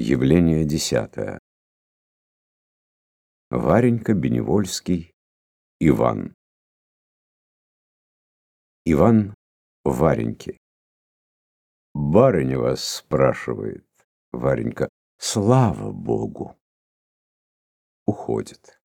Явление десятое. Варенька, Беневольский, Иван. Иван Вареньки, Барыня вас спрашивает. Варенька. Слава Богу. Уходит.